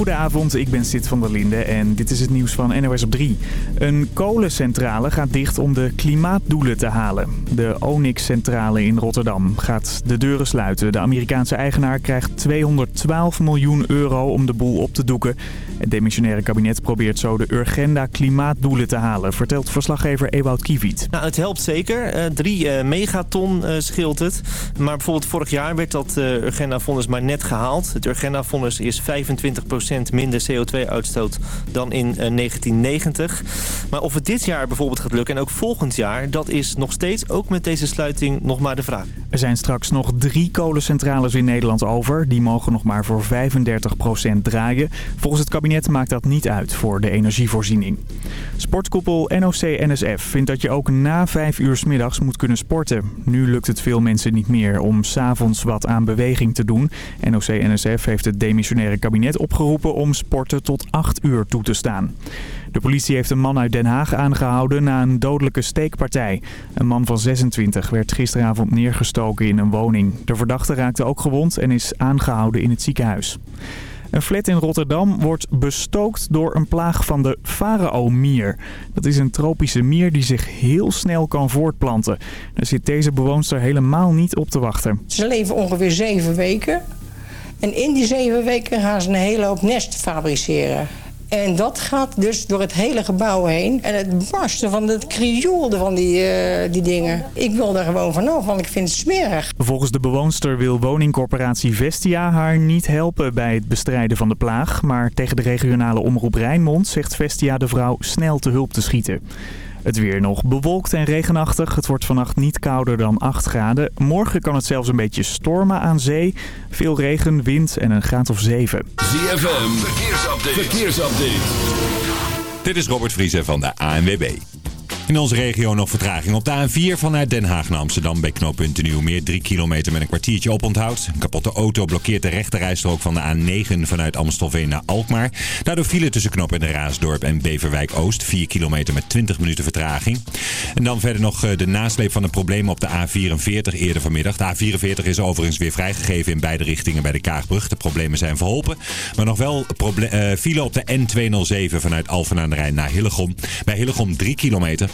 Goedenavond, ik ben Sid van der Linde en dit is het nieuws van NOS op 3. Een kolencentrale gaat dicht om de klimaatdoelen te halen. De Onyx-centrale in Rotterdam gaat de deuren sluiten. De Amerikaanse eigenaar krijgt 212 miljoen euro om de boel op te doeken. Het demissionaire kabinet probeert zo de Urgenda klimaatdoelen te halen, vertelt verslaggever Ewout Kiewiet. Nou, het helpt zeker. Uh, drie uh, megaton uh, scheelt het. Maar bijvoorbeeld vorig jaar werd dat Urgenda-fonds maar net gehaald. Het Urgenda-fonds is 25% minder CO2-uitstoot dan in 1990. Maar of het dit jaar bijvoorbeeld gaat lukken en ook volgend jaar... dat is nog steeds, ook met deze sluiting, nog maar de vraag. Er zijn straks nog drie kolencentrales in Nederland over. Die mogen nog maar voor 35% draaien. Volgens het kabinet maakt dat niet uit voor de energievoorziening. Sportkoepel NOC-NSF vindt dat je ook na 5 uur s middags moet kunnen sporten. Nu lukt het veel mensen niet meer om s'avonds wat aan beweging te doen. NOC-NSF heeft het demissionaire kabinet opgeroepen om sporten tot 8 uur toe te staan. De politie heeft een man uit Den Haag aangehouden na een dodelijke steekpartij. Een man van 26 werd gisteravond neergestoken in een woning. De verdachte raakte ook gewond en is aangehouden in het ziekenhuis. Een flat in Rotterdam wordt bestookt door een plaag van de farao-mier. Dat is een tropische mier die zich heel snel kan voortplanten. Daar zit deze bewoonster helemaal niet op te wachten. Ze leven ongeveer zeven weken. En in die zeven weken gaan ze een hele hoop nest fabriceren. En dat gaat dus door het hele gebouw heen. En het barsten van het krioelde van die, uh, die dingen. Ik wil daar gewoon vanaf, want ik vind het smerig. Volgens de bewoonster wil woningcorporatie Vestia haar niet helpen bij het bestrijden van de plaag. Maar tegen de regionale omroep Rijnmond zegt Vestia de vrouw snel te hulp te schieten. Het weer nog bewolkt en regenachtig. Het wordt vannacht niet kouder dan 8 graden. Morgen kan het zelfs een beetje stormen aan zee. Veel regen, wind en een graad of 7. ZFM, verkeersupdate. verkeersupdate. Dit is Robert Vriezen van de ANWB. In onze regio nog vertraging op de A4 vanuit Den Haag naar Amsterdam bij knooppunt Nieuwmeer. 3 kilometer met een kwartiertje oponthoud. Een kapotte auto blokkeert de rechterrijstrook van de A9 vanuit Amstelveen naar Alkmaar. Daardoor file tussen knop en de Raasdorp en Beverwijk Oost. 4 kilometer met 20 minuten vertraging. En dan verder nog eh, de nasleep van de problemen op de A44 eerder vanmiddag. De A44 is overigens weer vrijgegeven in beide richtingen bij de Kaagbrug. De problemen zijn verholpen. Maar nog wel uh, file op de N207 vanuit Alphen aan de Rijn naar Hillegom. Bij Hillegom 3 kilometer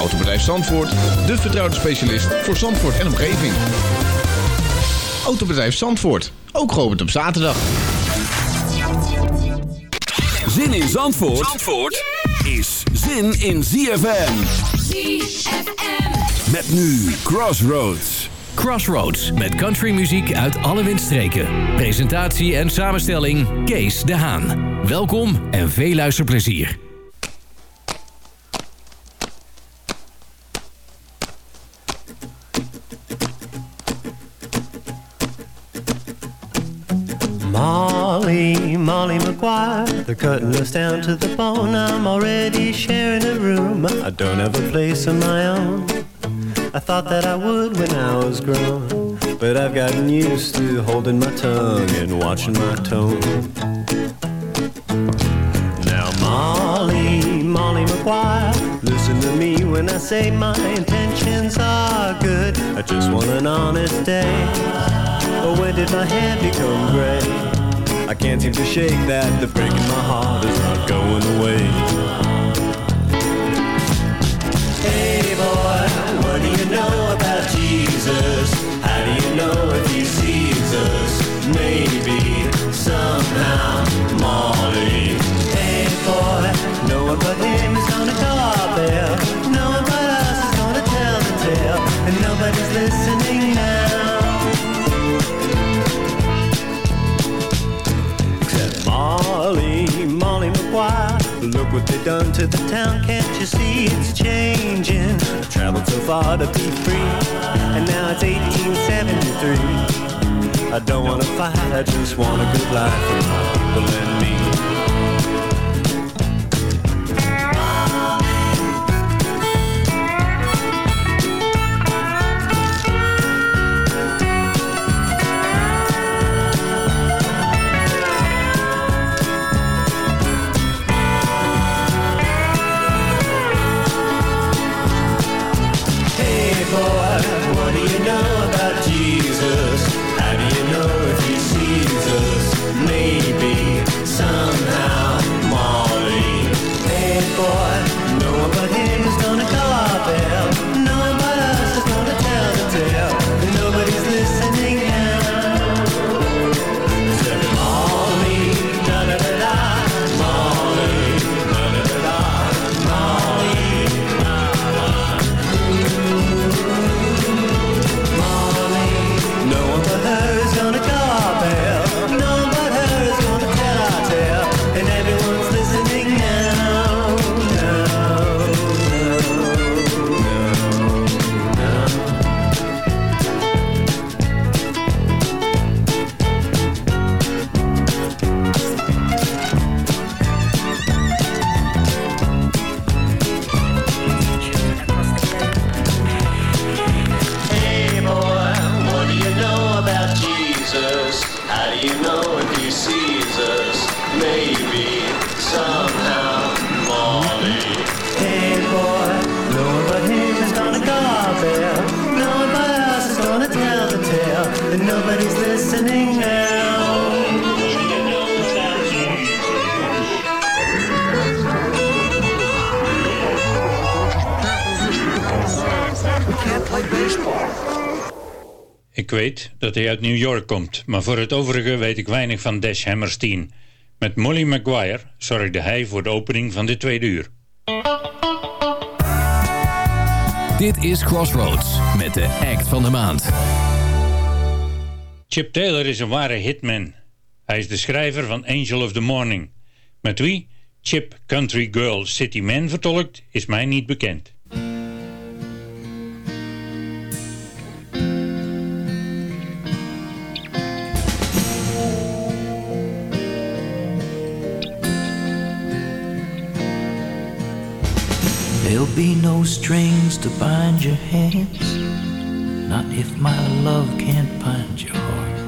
Autobedrijf Zandvoort, de vertrouwde specialist voor Zandvoort en omgeving. Autobedrijf Zandvoort, ook geopend op zaterdag. Zin in Zandvoort, Zandvoort is zin in ZFM. ZFM. Met nu Crossroads. Crossroads met countrymuziek uit alle windstreken. Presentatie en samenstelling Kees de Haan. Welkom en veel luisterplezier. They're cutting us down to the bone. I'm already sharing a room. I don't have a place of my own. I thought that I would when I was grown, but I've gotten used to holding my tongue and watching my tone. Now, Molly, Molly McGuire, listen to me when I say my intentions are good. I just want an honest day. But when did my hair become gray? I can't seem to shake that. The break in my heart is not going away. Hey boy, what do you know about Jesus? How do you know if he sees us? Maybe, somehow, Molly. Hey boy, no one but him is on the doorbell. No one but us is gonna tell the tale. And nobody's listening now. Look what they've done to the town, can't you see it's changing? I traveled so far to be free, and now it's 1873. I don't wanna fight, I just want a good life for my people and me. Dat hij uit New York komt, maar voor het overige weet ik weinig van Dash Hammerstein. Met Molly Maguire zorgde hij voor de opening van dit tweede uur. Dit is Crossroads met de act van de maand. Chip Taylor is een ware hitman. Hij is de schrijver van Angel of the Morning. Met wie Chip Country Girl City Man vertolkt is mij niet bekend. Be no strings to bind your hands, not if my love can't bind your heart.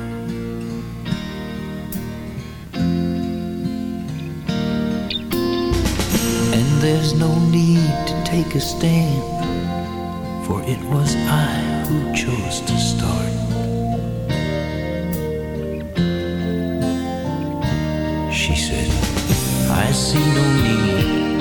And there's no need to take a stand, for it was I who chose to start. She said, I see no need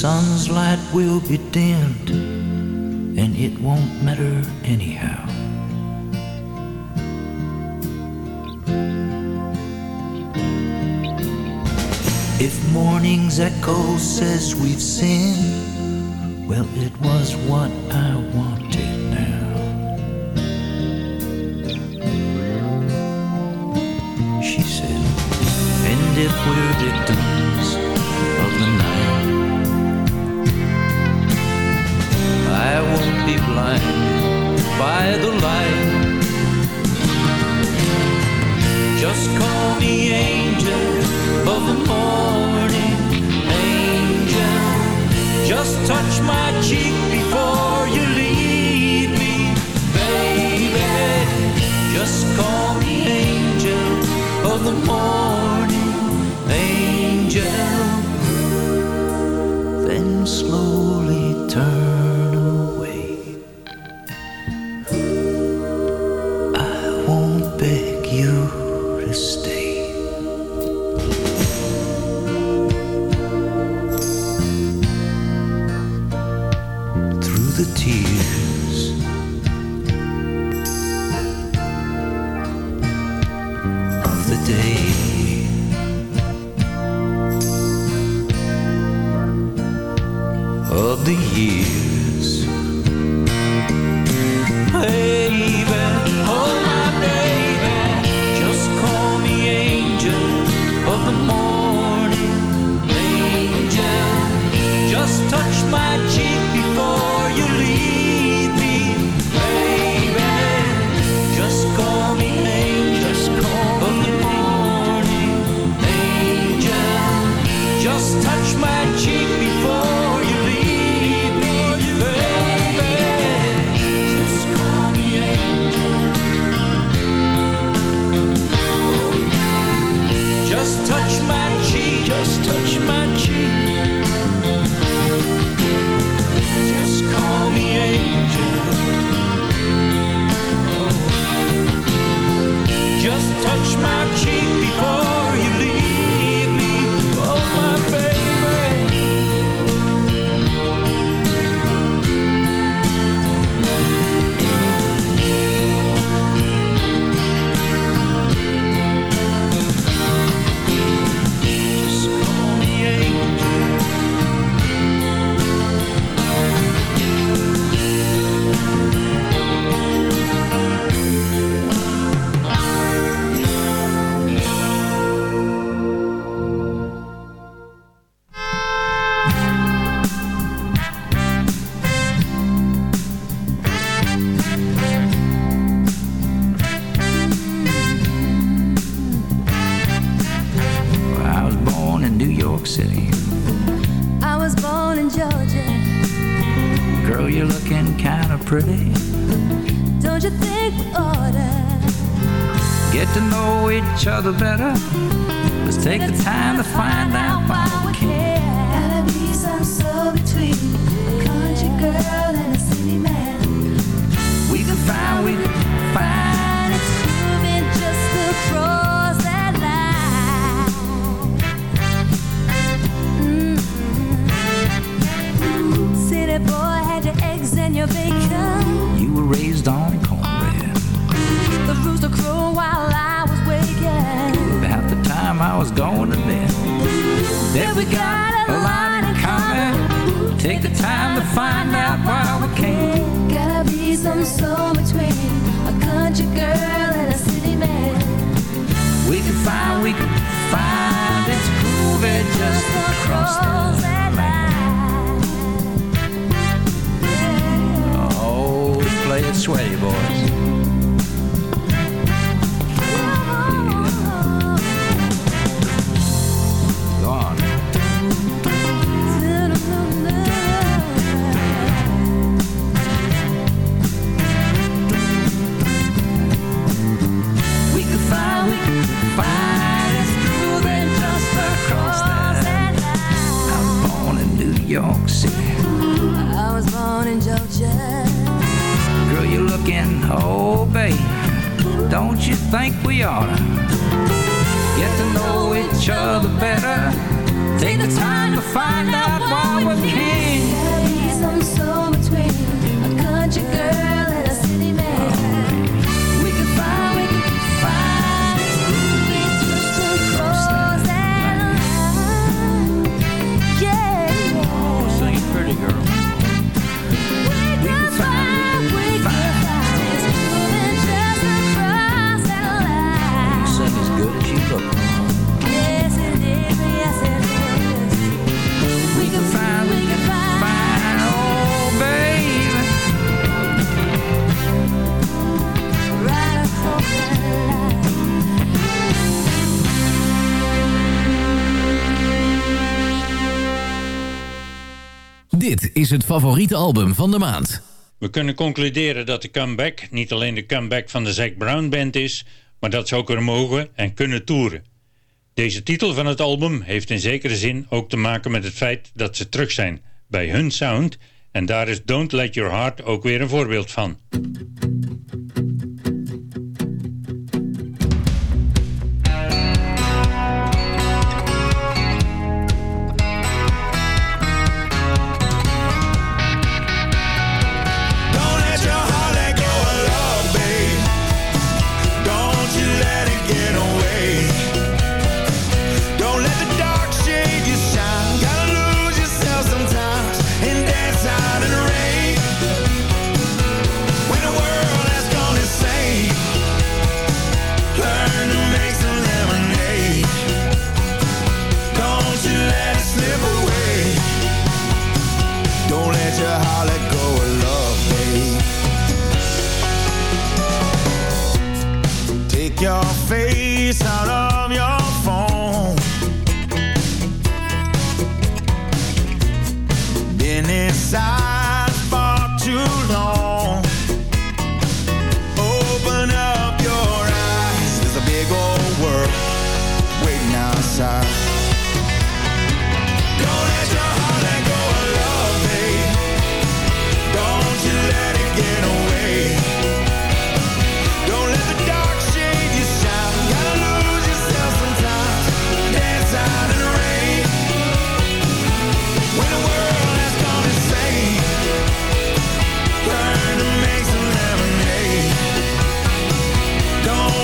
sun's light will be dimmed, and it won't matter anyhow. If morning's echo says we've sinned, well, it was what I wanted now. She said, and if we're victims of the night, blinded by the light. Just call me angel of the morning, angel. Just touch my cheek before you leave me, baby. Just call me angel of the morning, we got a lot in common. Take the time to find out why we can. Gotta be some soul between a country girl and a city man. We can find, we can find. It's groovy just across the line. Oh, play it sweaty, boys. York City. I was born in Georgia. Girl, you're looking, oh, babe. Don't you think we oughta get to know each other better? Take the time to find out why we can. Gotta be some soul between a country girl dit is het favoriete album van de maand. We kunnen concluderen dat de comeback niet alleen de comeback van de Zack Brown Band is... maar dat ze ook kunnen mogen en kunnen toeren. Deze titel van het album heeft in zekere zin ook te maken met het feit dat ze terug zijn bij hun sound... en daar is Don't Let Your Heart ook weer een voorbeeld van.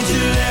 you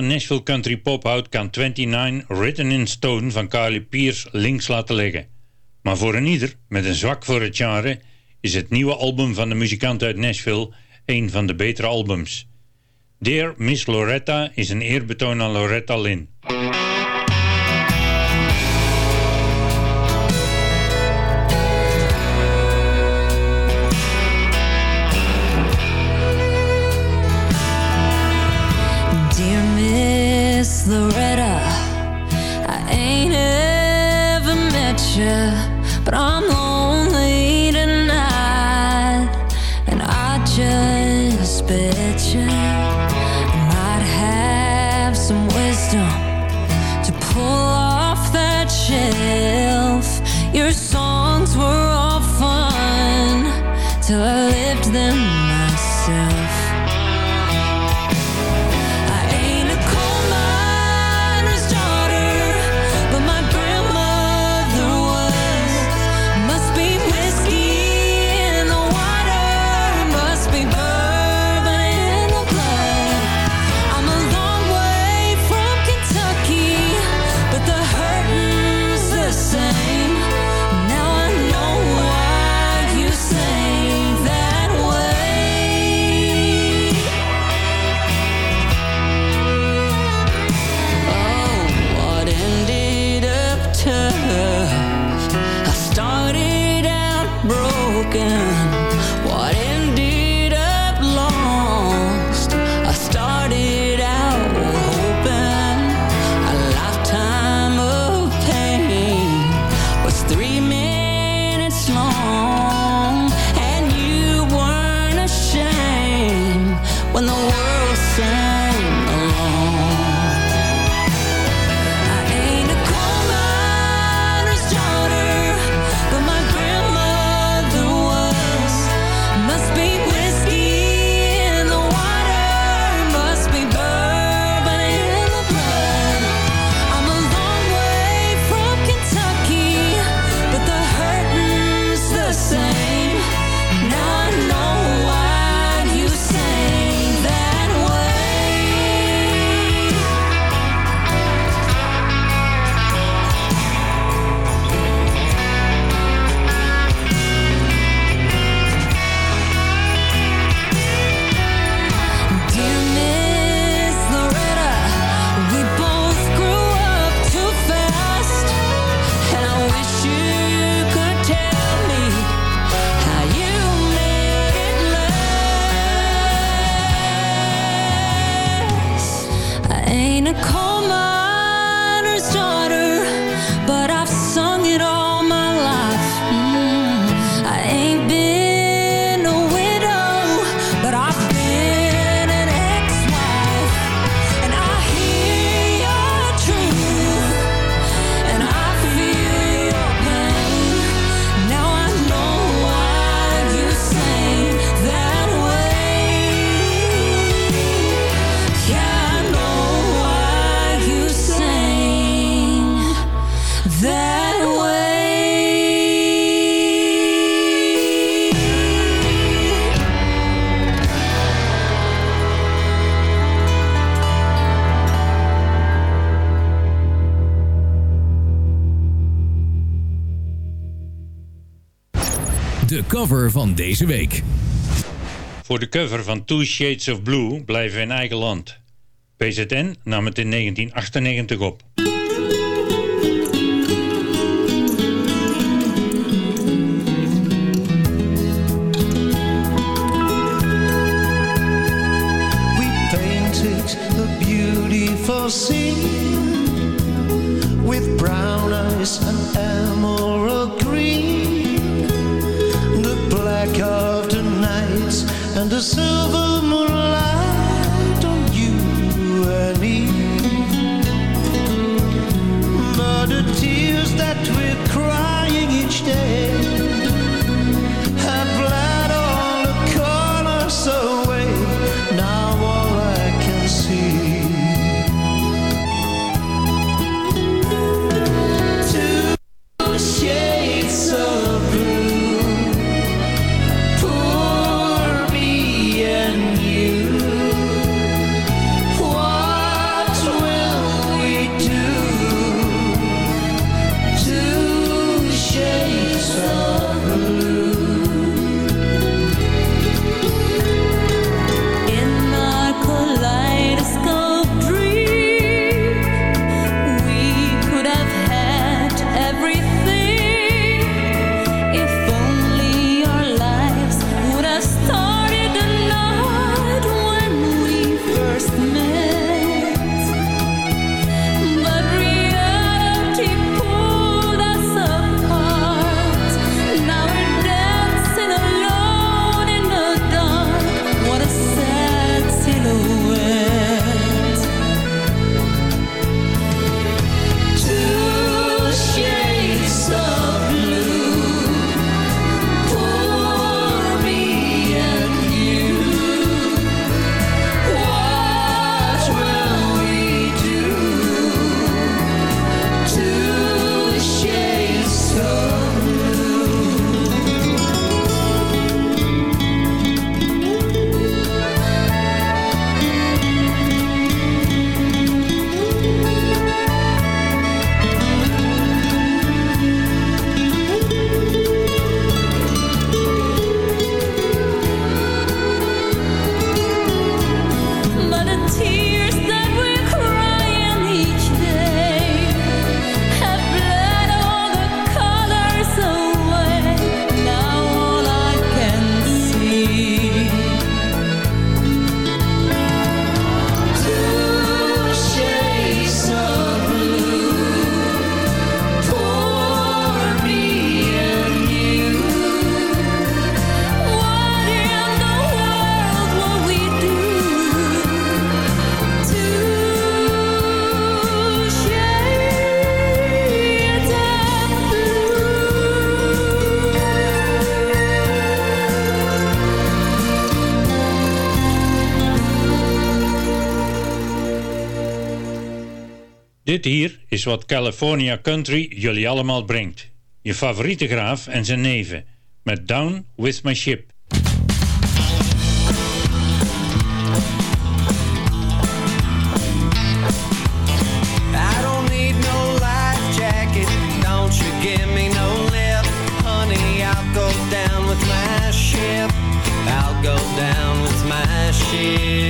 van Nashville country pop houdt, kan 29 Written in Stone van Carly Pierce links laten liggen. Maar voor een ieder met een zwak voor het genre is het nieuwe album van de muzikant uit Nashville een van de betere albums. Dear Miss Loretta is een eerbetoon aan Loretta Lynn. cover van deze week. Voor de cover van Two Shades of Blue blijven we in eigen land. PZN nam het in 1998 op. Dit hier is wat California Country jullie allemaal brengt. Je favoriete graaf en zijn neven. Met Down With My Ship. go down with my ship.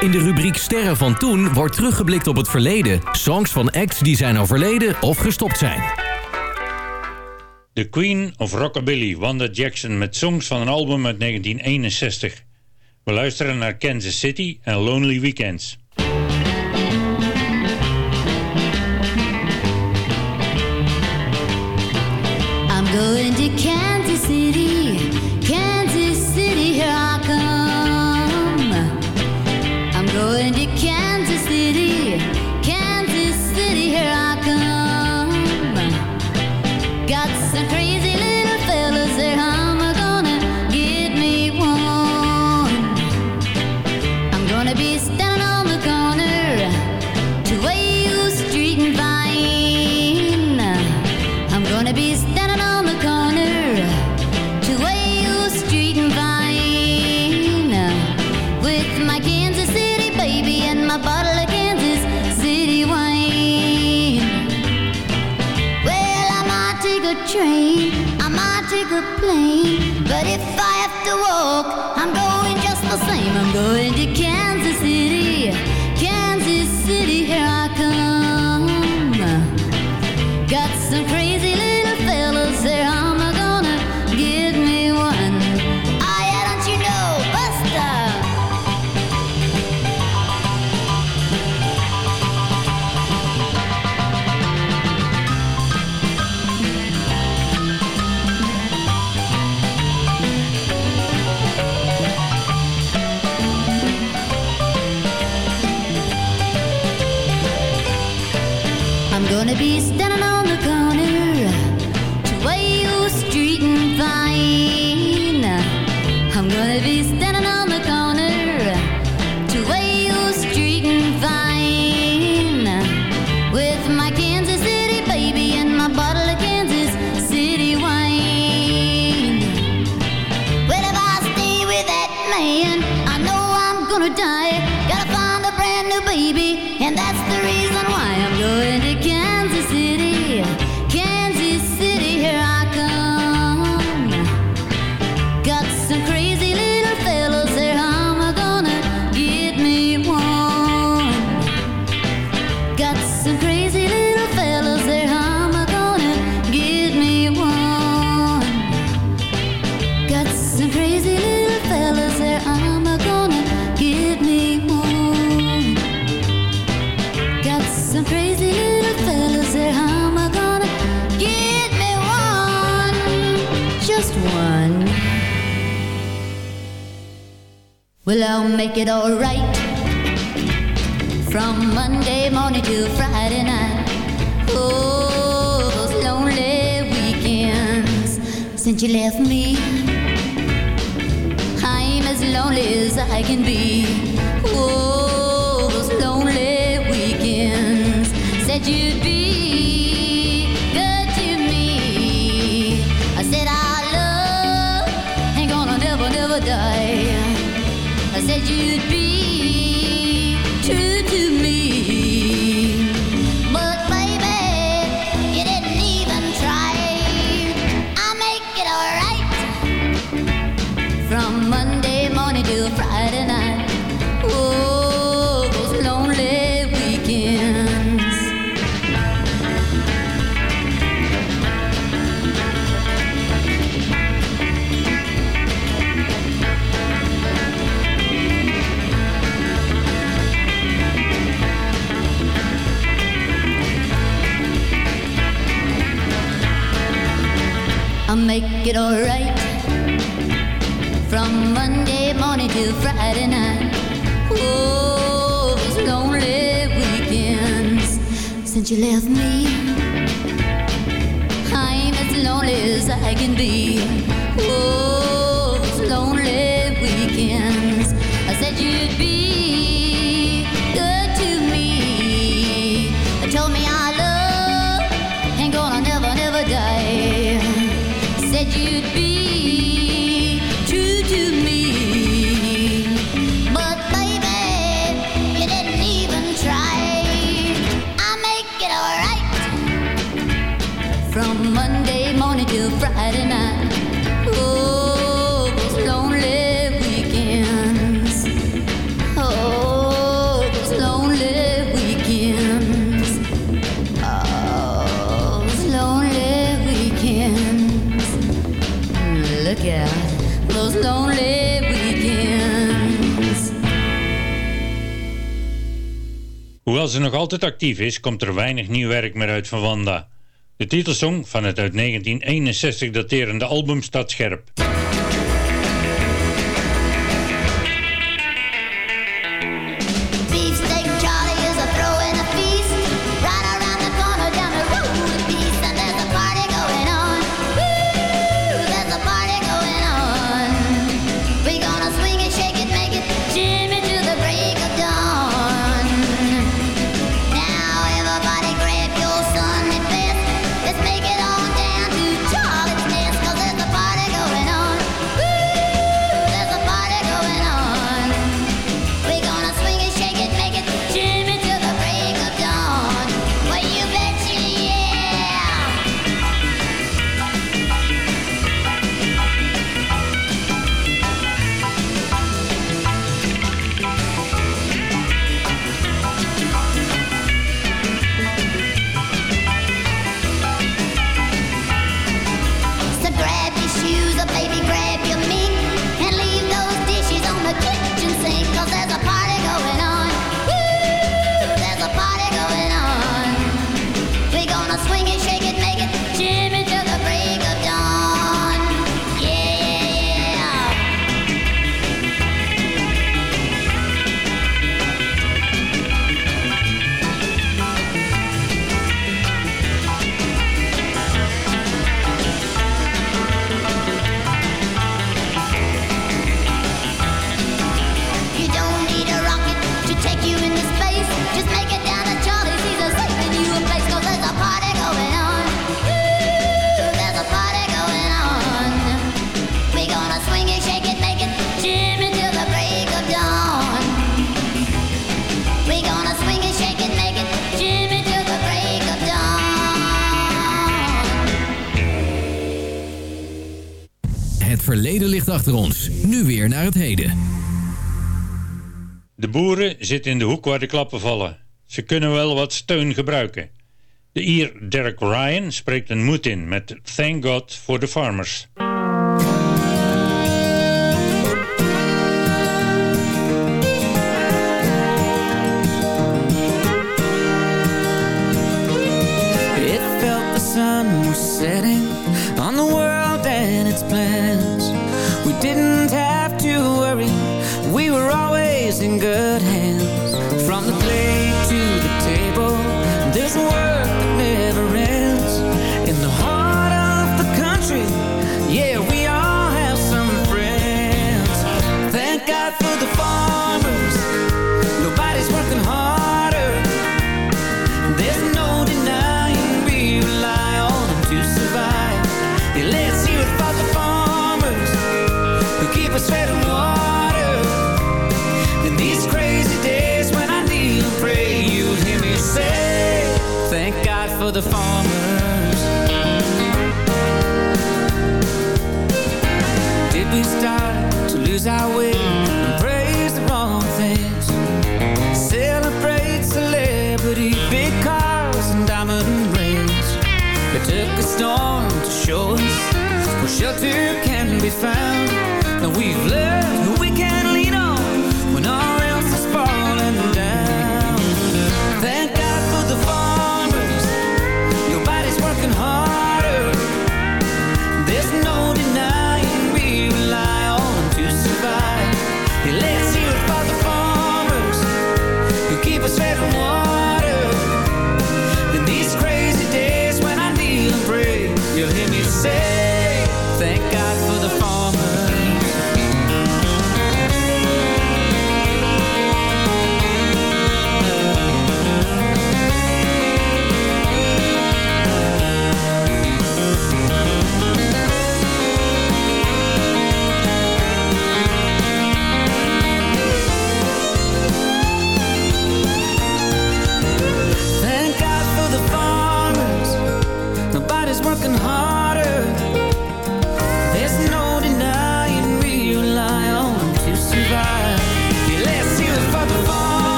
In de rubriek Sterren van Toen wordt teruggeblikt op het verleden. Songs van acts die zijn overleden of gestopt zijn. The Queen of Rockabilly, Wanda Jackson met songs van een album uit 1961. We luisteren naar Kansas City en Lonely Weekends. I'm going to Kansas I might take a plane. But if I have to walk, I'm going just the same. I'm going to Kansas City, Kansas City, here I it all right from Monday morning to Friday night. Oh, those lonely weekends since you left me. I'm as lonely as I can be. Oh, those lonely weekends said you'd be. said you'd be it alright from Monday morning till Friday night. Oh, those lonely weekends since you left me. I'm as lonely as I can be. Als ze nog altijd actief is, komt er weinig nieuw werk meer uit van Wanda. De titelsong van het uit 1961 daterende album staat scherp. De boeren zitten in de hoek waar de klappen vallen. Ze kunnen wel wat steun gebruiken. De Ier Derek Ryan spreekt een moed in met Thank God for the Farmers. it felt the sun setting on the world and its plans. We didn't have is in good hands. From the plate to the table This world the farmers. Did we start to lose our way And praise the wrong things? Celebrate celebrity Big cars and diamond rings. It took a storm to show us Where shelter can be found.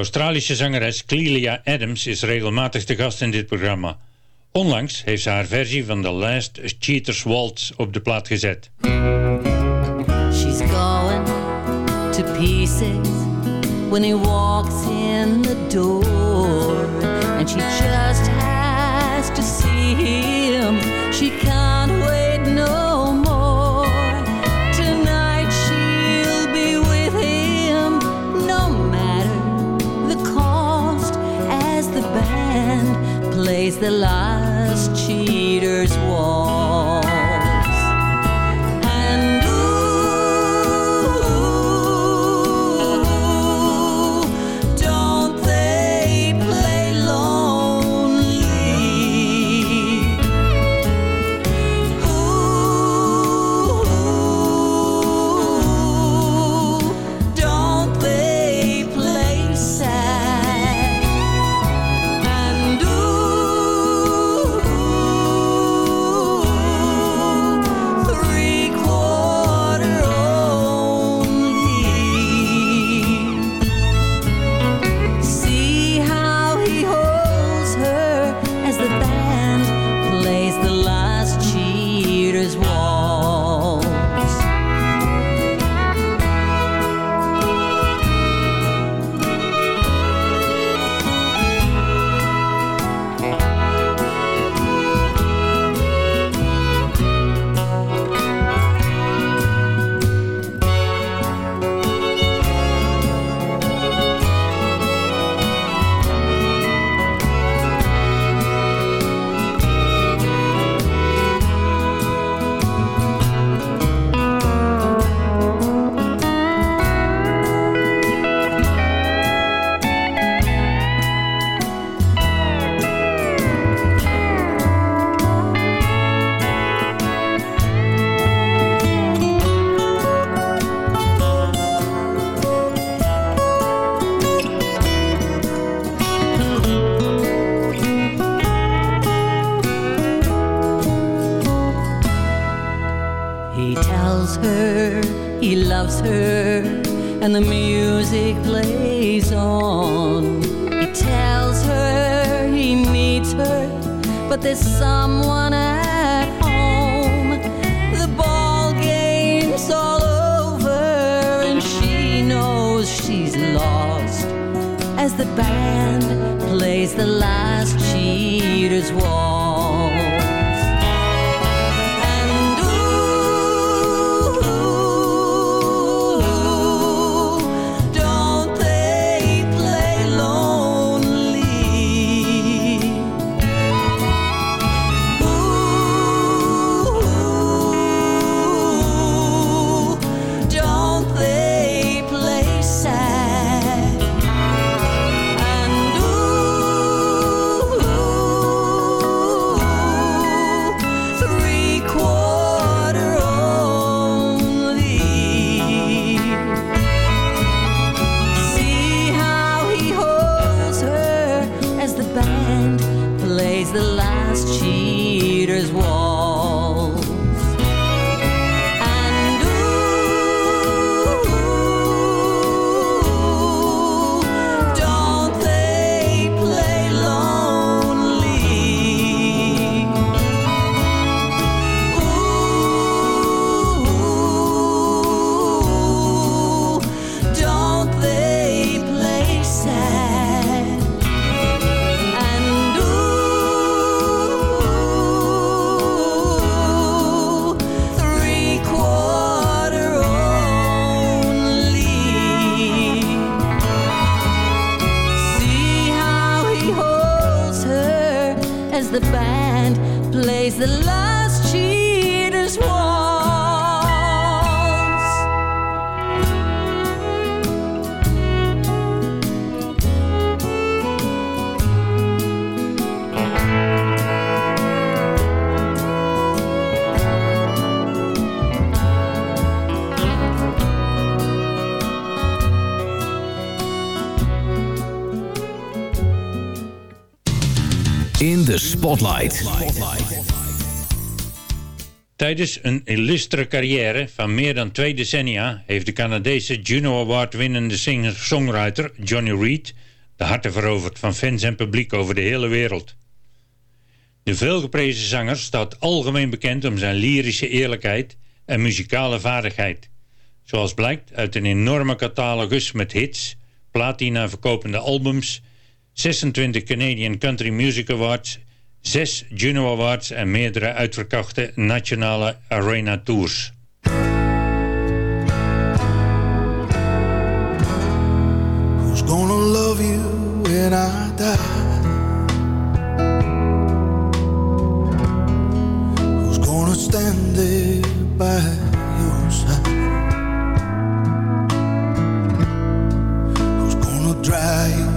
Australische zangeres Clelia Adams is regelmatig te gast in dit programma. Onlangs heeft ze haar versie van The Last Cheaters Waltz op de plaat gezet. She's going to pieces when he walks in the door. And she just has to see him. She the light. The last cheater's waltz. Tijdens een illustre carrière van meer dan twee decennia heeft de Canadese Juno Award winnende singer-songwriter Johnny Reed de harten veroverd van fans en publiek over de hele wereld. De veelgeprezen zanger staat algemeen bekend om zijn lyrische eerlijkheid en muzikale vaardigheid. Zoals blijkt uit een enorme catalogus met hits, platina verkopende albums, 26 Canadian Country Music Awards, 6 Juno Awards en meerdere uitverkochte nationale arena tours. Who's gonna love you when I die? Who's gonna stand there by your side? Who's gonna dry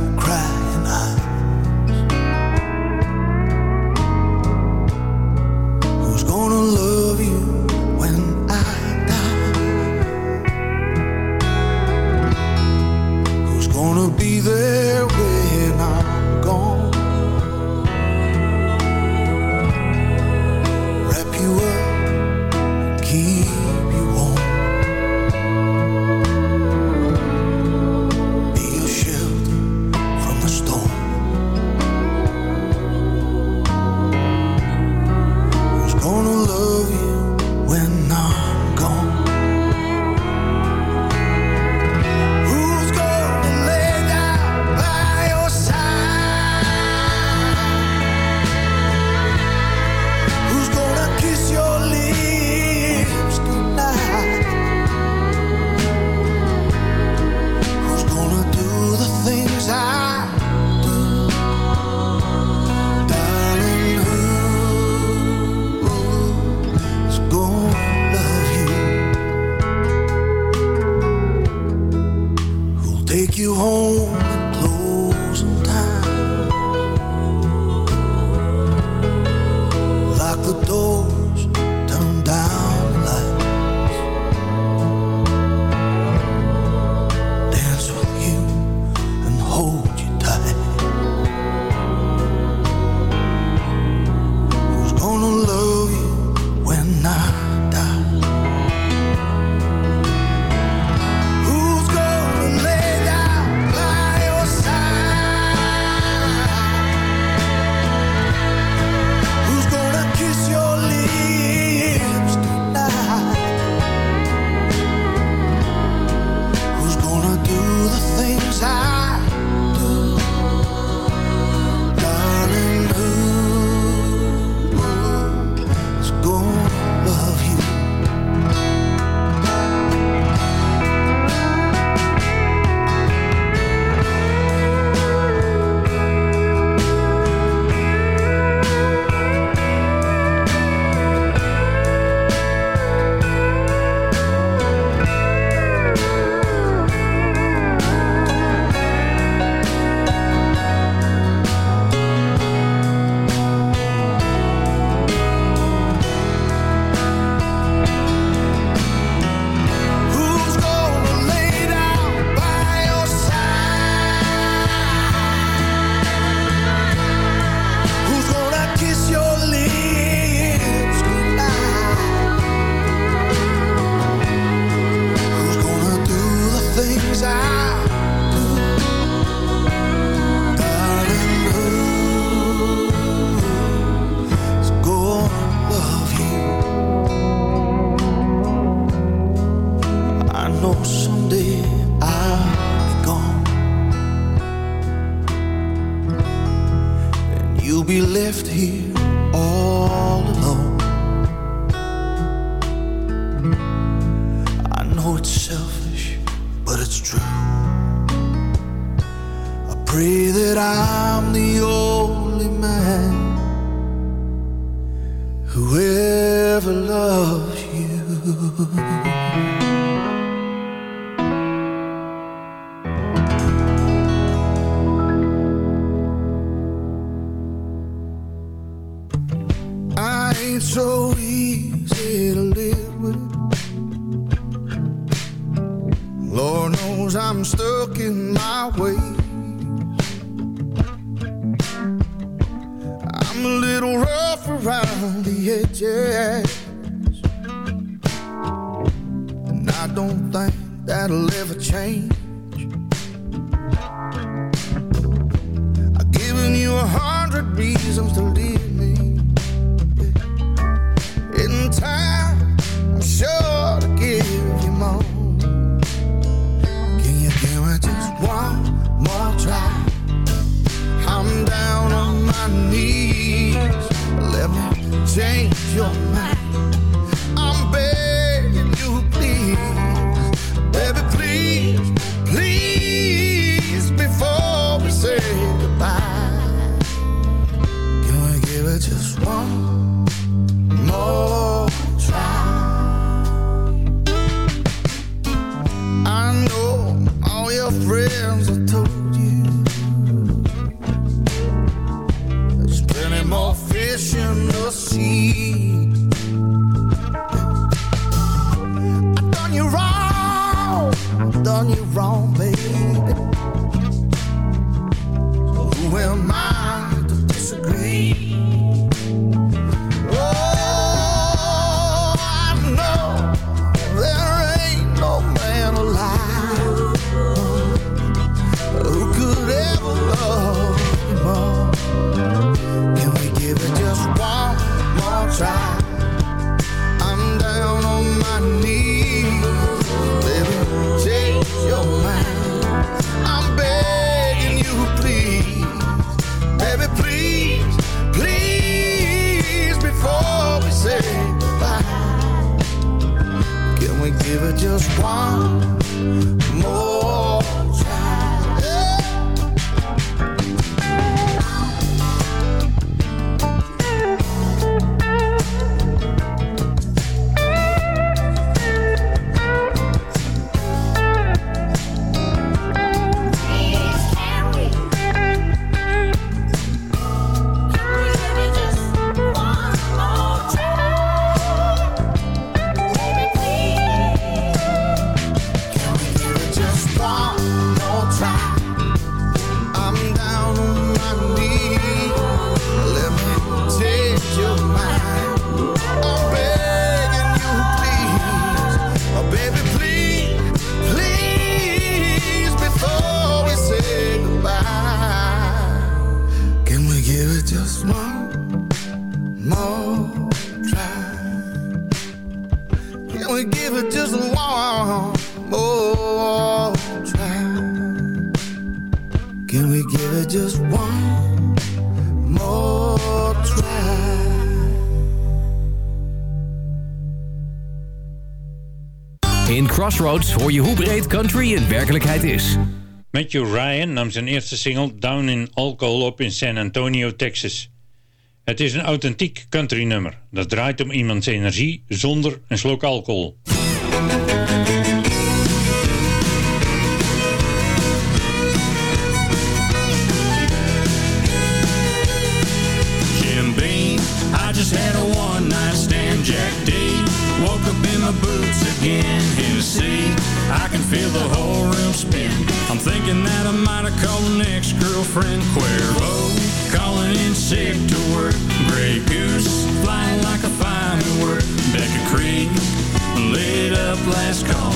I know it's selfish, but it's true. I pray that I'm the only man who ever loves you. In Crossroads hoor je hoe breed country in werkelijkheid is. Matthew Ryan nam zijn eerste single Down in Alcohol op in San Antonio, Texas. Het is een authentiek country nummer. Dat draait om iemands energie zonder een slok alcohol. Ex girlfriend Cuervo. Calling in sick to work. Grey Goose, flying like a firework. Becca Creek, lit up last call.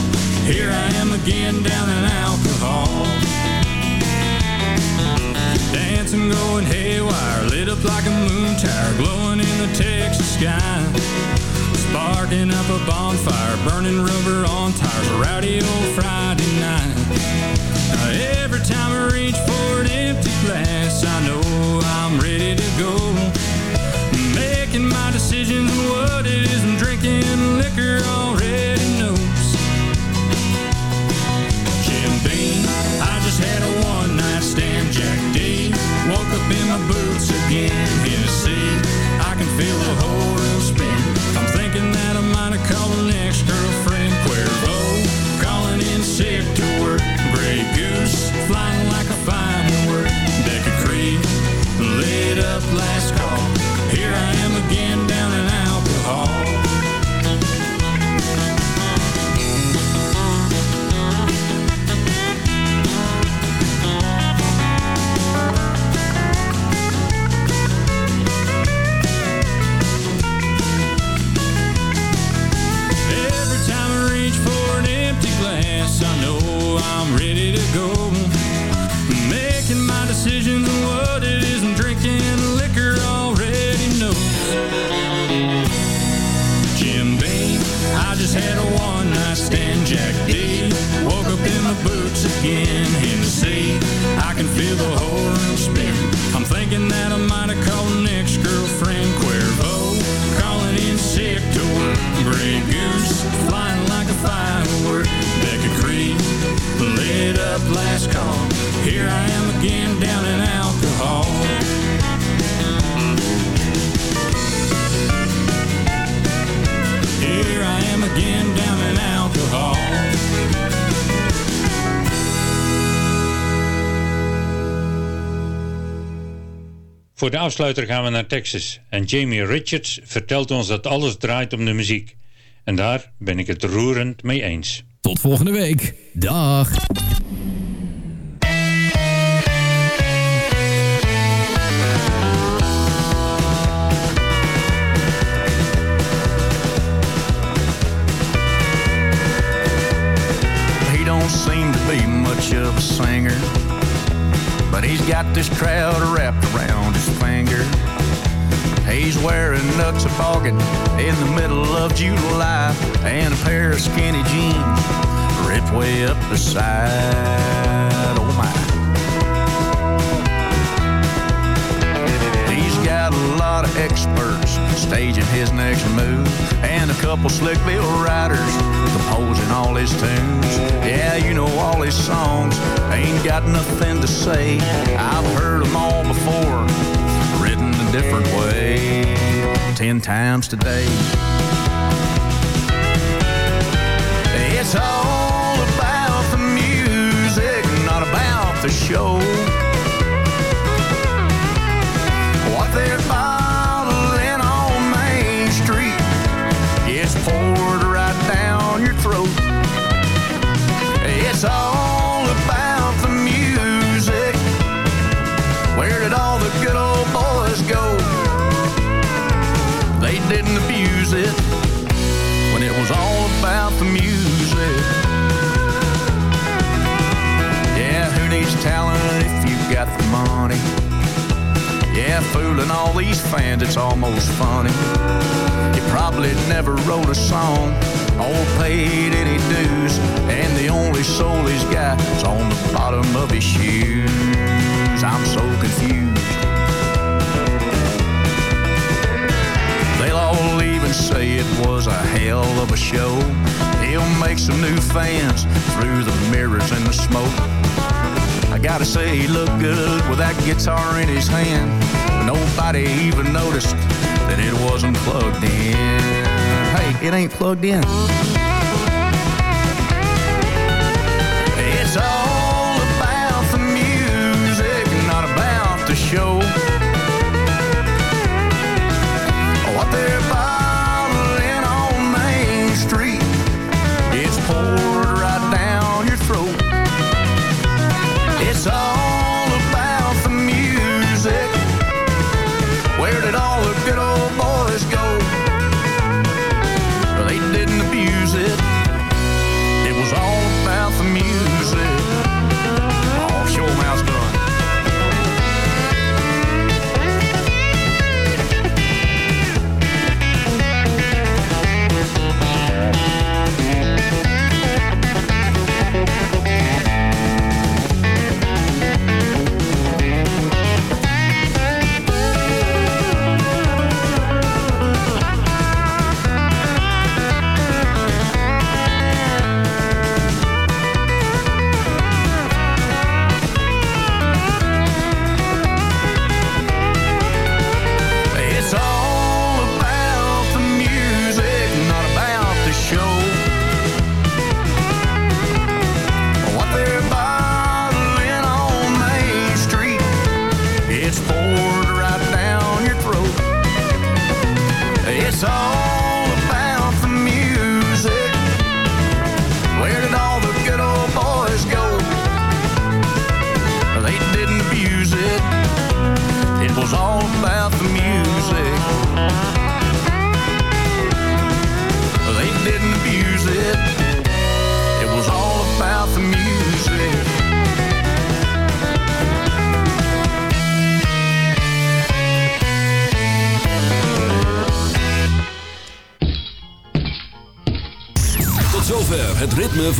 Here I am again down in alcohol. Dancing, going haywire, lit up like a moon tower, glowing in the Texas sky. Sparking up a bonfire, burning rubber on tires, a rowdy old Friday night. Every time I reach for an empty glass, I know I'm ready to go. Making my decisions on what it is I'm drinking, liquor already knows. Jim Beam, I just had a one night stand, Jack D. Woke up in my boots again. Hennessy, I can feel the whole room spin. I'm thinking that I might have called an ex-girlfriend. Cuervo, calling in sick to work. Flying like a Voor de afsluiter gaan we naar Texas. En Jamie Richards vertelt ons dat alles draait om de muziek. En daar ben ik het roerend mee eens. Tot volgende week. Dag. He don't seem to be much of a singer, but he's got this crowd wrapped around his finger. He's wearing nuts a boggin in the middle of July and a pair of skinny jeans ripped way up the side. Oh my. He's got a lot of experts staging his next move and a couple slick bill riders composing all his tunes. Know songs. Ain't got nothing to say. I've heard them all before, written a different way, ten times today. It's all about the music, not about the show. Fooling all these fans, it's almost funny. He probably never wrote a song or paid any dues, and the only soul he's got is on the bottom of his shoes. I'm so confused. They'll all even say it was a hell of a show. He'll make some new fans through the mirrors and the smoke. I gotta say he looked good with that guitar in his hand. Nobody even noticed that it wasn't plugged in. Hey, it ain't plugged in.